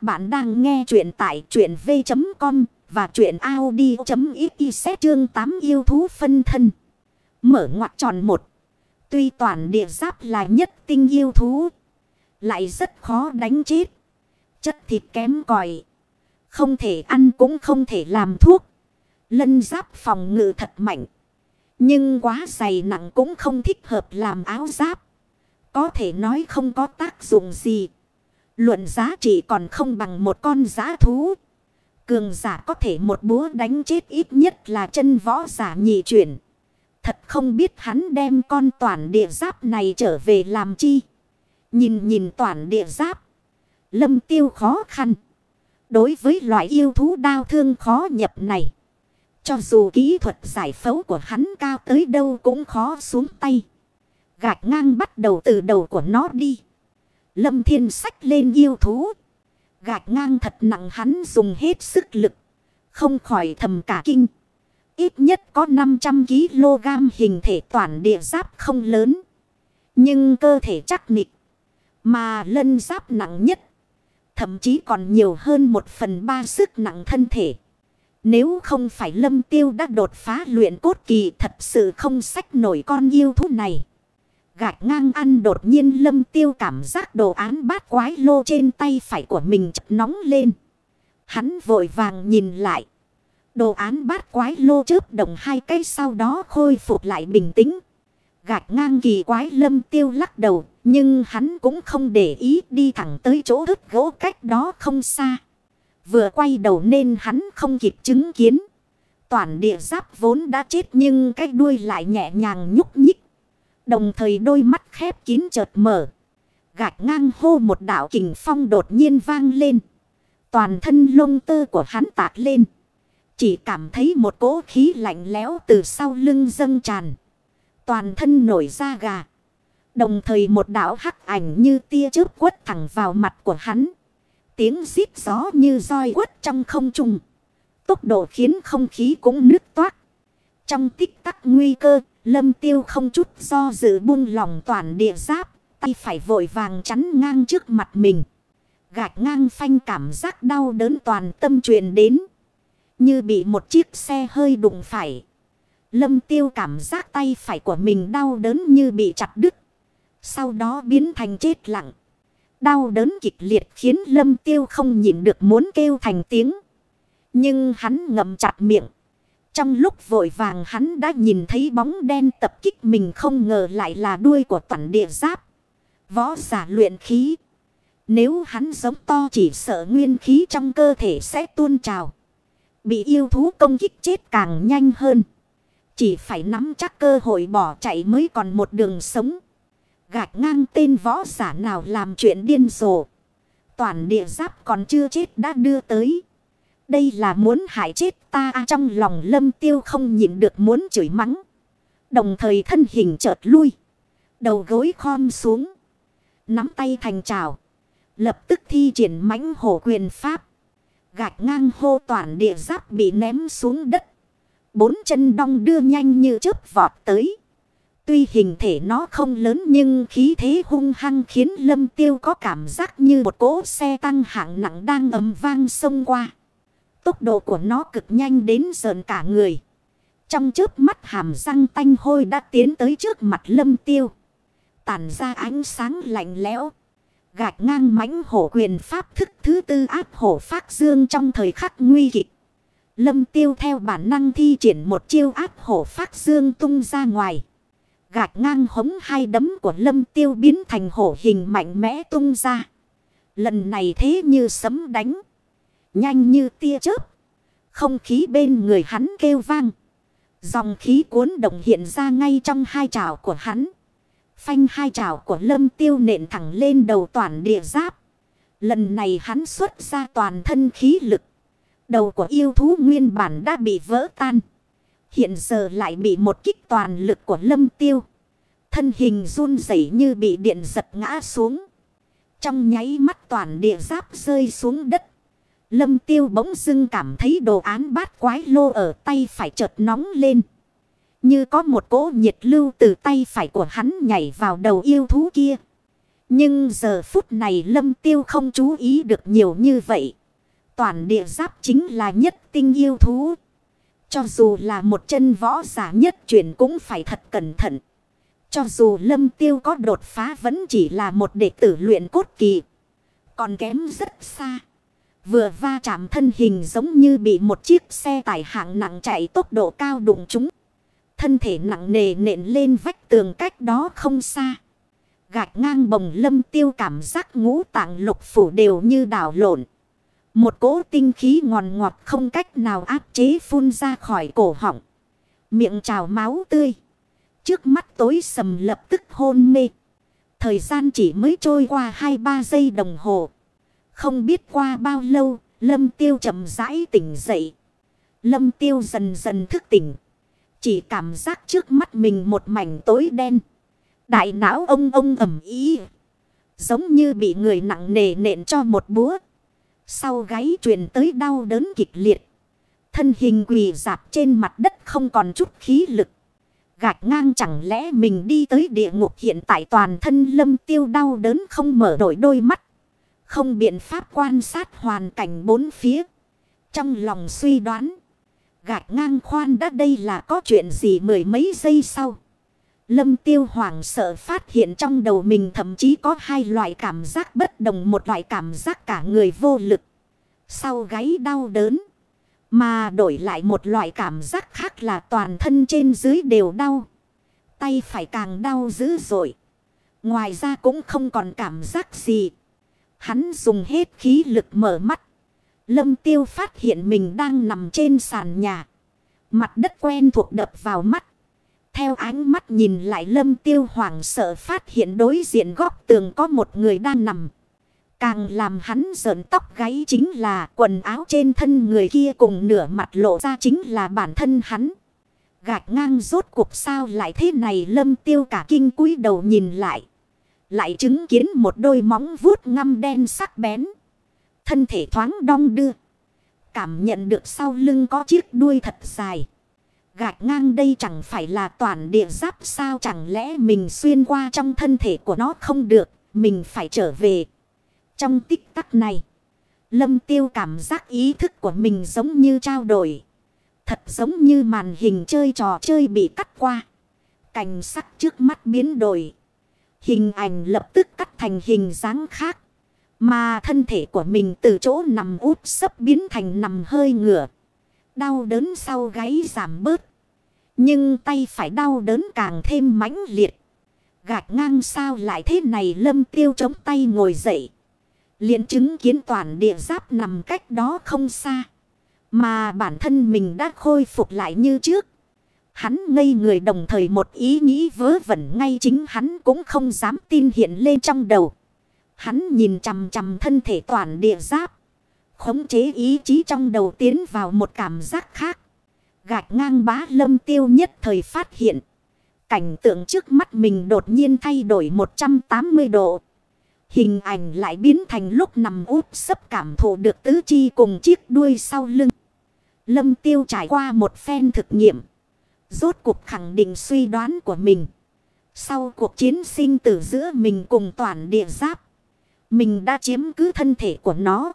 Các bạn đang nghe chuyện tại chuyện v.com và chuyện Audi.xyz chương 8 yêu thú phân thân. Mở ngoặc tròn một. Tuy toàn địa giáp là nhất tinh yêu thú. Lại rất khó đánh chết. Chất thịt kém còi. Không thể ăn cũng không thể làm thuốc. Lân giáp phòng ngự thật mạnh. Nhưng quá dày nặng cũng không thích hợp làm áo giáp. Có thể nói không có tác dụng gì. Luận giá trị còn không bằng một con giá thú. Cường giả có thể một búa đánh chết ít nhất là chân võ giả nhị chuyển. Thật không biết hắn đem con toàn địa giáp này trở về làm chi. Nhìn nhìn toàn địa giáp. Lâm tiêu khó khăn. Đối với loại yêu thú đau thương khó nhập này. Cho dù kỹ thuật giải phẫu của hắn cao tới đâu cũng khó xuống tay. Gạch ngang bắt đầu từ đầu của nó đi. Lâm thiên sách lên yêu thú. Gạch ngang thật nặng hắn dùng hết sức lực. Không khỏi thầm cả kinh. Ít nhất có 500kg hình thể toàn địa giáp không lớn. Nhưng cơ thể chắc nịch. Mà lân giáp nặng nhất. Thậm chí còn nhiều hơn một phần ba sức nặng thân thể. Nếu không phải lâm tiêu đã đột phá luyện cốt kỳ thật sự không sách nổi con yêu thú này. Gạch ngang ăn đột nhiên lâm tiêu cảm giác đồ án bát quái lô trên tay phải của mình chật nóng lên. Hắn vội vàng nhìn lại. Đồ án bát quái lô chớp đồng hai cây sau đó khôi phục lại bình tĩnh. Gạch ngang kỳ quái lâm tiêu lắc đầu. Nhưng hắn cũng không để ý đi thẳng tới chỗ ức gỗ cách đó không xa. Vừa quay đầu nên hắn không kịp chứng kiến. Toàn địa giáp vốn đã chết nhưng cái đuôi lại nhẹ nhàng nhúc nhích. Đồng thời đôi mắt khép kín chợt mở. Gạch ngang hô một đạo kình phong đột nhiên vang lên. Toàn thân lông tơ của hắn tạc lên. Chỉ cảm thấy một cỗ khí lạnh lẽo từ sau lưng dâng tràn. Toàn thân nổi da gà. Đồng thời một đạo hắc ảnh như tia chớp quất thẳng vào mặt của hắn. Tiếng xít gió như roi quất trong không trung. Tốc độ khiến không khí cũng nứt toát. Trong tích tắc nguy cơ, lâm tiêu không chút do dự buông lòng toàn địa giáp. Tay phải vội vàng chắn ngang trước mặt mình. Gạch ngang phanh cảm giác đau đớn toàn tâm truyền đến. Như bị một chiếc xe hơi đụng phải. Lâm tiêu cảm giác tay phải của mình đau đớn như bị chặt đứt. Sau đó biến thành chết lặng. Đau đớn kịch liệt khiến lâm tiêu không nhịn được muốn kêu thành tiếng. Nhưng hắn ngậm chặt miệng. Trong lúc vội vàng hắn đã nhìn thấy bóng đen tập kích mình không ngờ lại là đuôi của toàn địa giáp. Võ giả luyện khí. Nếu hắn giống to chỉ sợ nguyên khí trong cơ thể sẽ tuôn trào. Bị yêu thú công kích chết càng nhanh hơn. Chỉ phải nắm chắc cơ hội bỏ chạy mới còn một đường sống. Gạch ngang tên võ giả nào làm chuyện điên rồ. Toàn địa giáp còn chưa chết đã đưa tới. Đây là muốn hại chết ta trong lòng lâm tiêu không nhịn được muốn chửi mắng. Đồng thời thân hình chợt lui. Đầu gối khom xuống. Nắm tay thành trào. Lập tức thi triển mãnh hổ quyền pháp. Gạch ngang hô toàn địa giáp bị ném xuống đất. Bốn chân đong đưa nhanh như chớp vọt tới. Tuy hình thể nó không lớn nhưng khí thế hung hăng khiến lâm tiêu có cảm giác như một cỗ xe tăng hạng nặng đang ầm vang sông qua. Tốc độ của nó cực nhanh đến sờn cả người. Trong chớp mắt hàm răng tanh hôi đã tiến tới trước mặt lâm tiêu. Tản ra ánh sáng lạnh lẽo. Gạch ngang mãnh hổ quyền pháp thức thứ tư áp hổ phát dương trong thời khắc nguy kịch. Lâm tiêu theo bản năng thi triển một chiêu áp hổ phát dương tung ra ngoài. Gạch ngang hống hai đấm của lâm tiêu biến thành hổ hình mạnh mẽ tung ra. Lần này thế như sấm đánh. Nhanh như tia chớp. Không khí bên người hắn kêu vang. Dòng khí cuốn động hiện ra ngay trong hai trào của hắn. Phanh hai trào của lâm tiêu nện thẳng lên đầu toàn địa giáp. Lần này hắn xuất ra toàn thân khí lực. Đầu của yêu thú nguyên bản đã bị vỡ tan. Hiện giờ lại bị một kích toàn lực của lâm tiêu. Thân hình run rẩy như bị điện giật ngã xuống. Trong nháy mắt toàn địa giáp rơi xuống đất. Lâm tiêu bỗng dưng cảm thấy đồ án bát quái lô ở tay phải chợt nóng lên. Như có một cỗ nhiệt lưu từ tay phải của hắn nhảy vào đầu yêu thú kia. Nhưng giờ phút này lâm tiêu không chú ý được nhiều như vậy. Toàn địa giáp chính là nhất tinh yêu thú. Cho dù là một chân võ giả nhất chuyển cũng phải thật cẩn thận. Cho dù lâm tiêu có đột phá vẫn chỉ là một đệ tử luyện cốt kỳ. Còn kém rất xa. Vừa va chạm thân hình giống như bị một chiếc xe tải hạng nặng chạy tốc độ cao đụng chúng. Thân thể nặng nề nện lên vách tường cách đó không xa. Gạch ngang bồng lâm tiêu cảm giác ngũ tạng lục phủ đều như đảo lộn. Một cỗ tinh khí ngòn ngọt không cách nào áp chế phun ra khỏi cổ họng. Miệng trào máu tươi. Trước mắt tối sầm lập tức hôn mê. Thời gian chỉ mới trôi qua 2-3 giây đồng hồ. Không biết qua bao lâu, lâm tiêu chậm rãi tỉnh dậy. Lâm tiêu dần dần thức tỉnh. Chỉ cảm giác trước mắt mình một mảnh tối đen. Đại não ông ông ẩm ý. Giống như bị người nặng nề nện cho một búa. Sau gáy truyền tới đau đớn kịch liệt. Thân hình quỳ dạp trên mặt đất không còn chút khí lực. Gạch ngang chẳng lẽ mình đi tới địa ngục hiện tại toàn thân lâm tiêu đau đớn không mở nổi đôi mắt. Không biện pháp quan sát hoàn cảnh bốn phía. Trong lòng suy đoán. Gạch ngang khoan đã đây là có chuyện gì mười mấy giây sau. Lâm tiêu hoàng sợ phát hiện trong đầu mình thậm chí có hai loại cảm giác bất đồng, một loại cảm giác cả người vô lực. Sau gáy đau đớn. Mà đổi lại một loại cảm giác khác là toàn thân trên dưới đều đau. Tay phải càng đau dữ dội. Ngoài ra cũng không còn cảm giác gì. Hắn dùng hết khí lực mở mắt. Lâm tiêu phát hiện mình đang nằm trên sàn nhà. Mặt đất quen thuộc đập vào mắt. Theo ánh mắt nhìn lại lâm tiêu hoảng sợ phát hiện đối diện góc tường có một người đang nằm. Càng làm hắn giỡn tóc gáy chính là quần áo trên thân người kia cùng nửa mặt lộ ra chính là bản thân hắn. Gạch ngang rốt cuộc sao lại thế này lâm tiêu cả kinh cúi đầu nhìn lại. Lại chứng kiến một đôi móng vuốt ngăm đen sắc bén. Thân thể thoáng đong đưa. Cảm nhận được sau lưng có chiếc đuôi thật dài. Gạch ngang đây chẳng phải là toàn địa giáp sao chẳng lẽ mình xuyên qua trong thân thể của nó không được. Mình phải trở về. Trong tích tắc này. Lâm tiêu cảm giác ý thức của mình giống như trao đổi. Thật giống như màn hình chơi trò chơi bị cắt qua. Cảnh sắc trước mắt biến đổi. Hình ảnh lập tức cắt thành hình dáng khác. Mà thân thể của mình từ chỗ nằm út sấp biến thành nằm hơi ngửa. Đau đớn sau gáy giảm bớt. Nhưng tay phải đau đớn càng thêm mãnh liệt. Gạch ngang sao lại thế này lâm tiêu chống tay ngồi dậy. liền chứng kiến toàn địa giáp nằm cách đó không xa. Mà bản thân mình đã khôi phục lại như trước. Hắn ngây người đồng thời một ý nghĩ vớ vẩn ngay chính hắn cũng không dám tin hiện lên trong đầu. Hắn nhìn chằm chằm thân thể toàn địa giáp. Khống chế ý chí trong đầu tiến vào một cảm giác khác. Gạch ngang bá lâm tiêu nhất thời phát hiện. Cảnh tượng trước mắt mình đột nhiên thay đổi 180 độ. Hình ảnh lại biến thành lúc nằm úp sấp cảm thụ được tứ chi cùng chiếc đuôi sau lưng. Lâm tiêu trải qua một phen thực nghiệm. Rốt cuộc khẳng định suy đoán của mình. Sau cuộc chiến sinh tử giữa mình cùng toàn địa giáp. Mình đã chiếm cứ thân thể của nó.